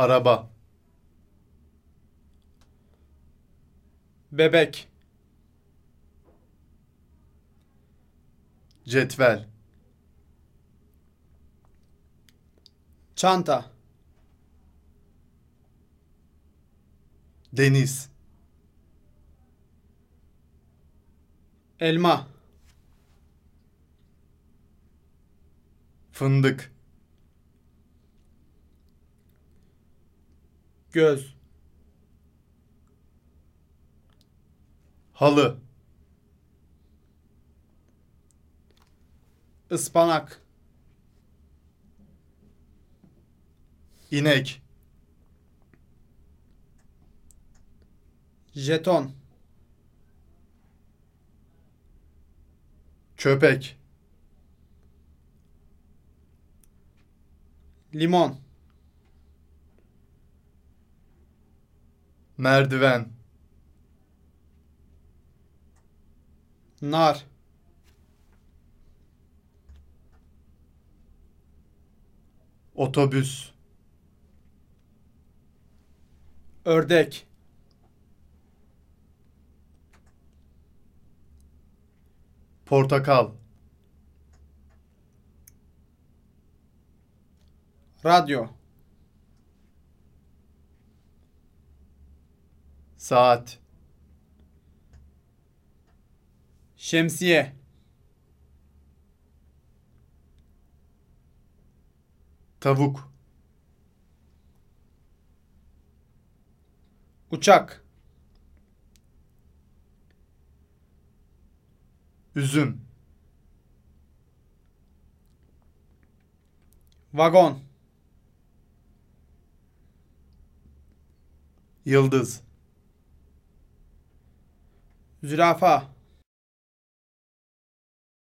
Araba. bebek, Cetvel. çanta, Deniz. elma, Fındık. Göz, Halı. ıspanak, inek. jeton, Köpek. limon, Merdiven. nar, Otobüs. ördek, Portakal. radyo, Saat. şemsiye, Tavuk. uçak, Üzüm. vagon, Yıldız. Zürafa,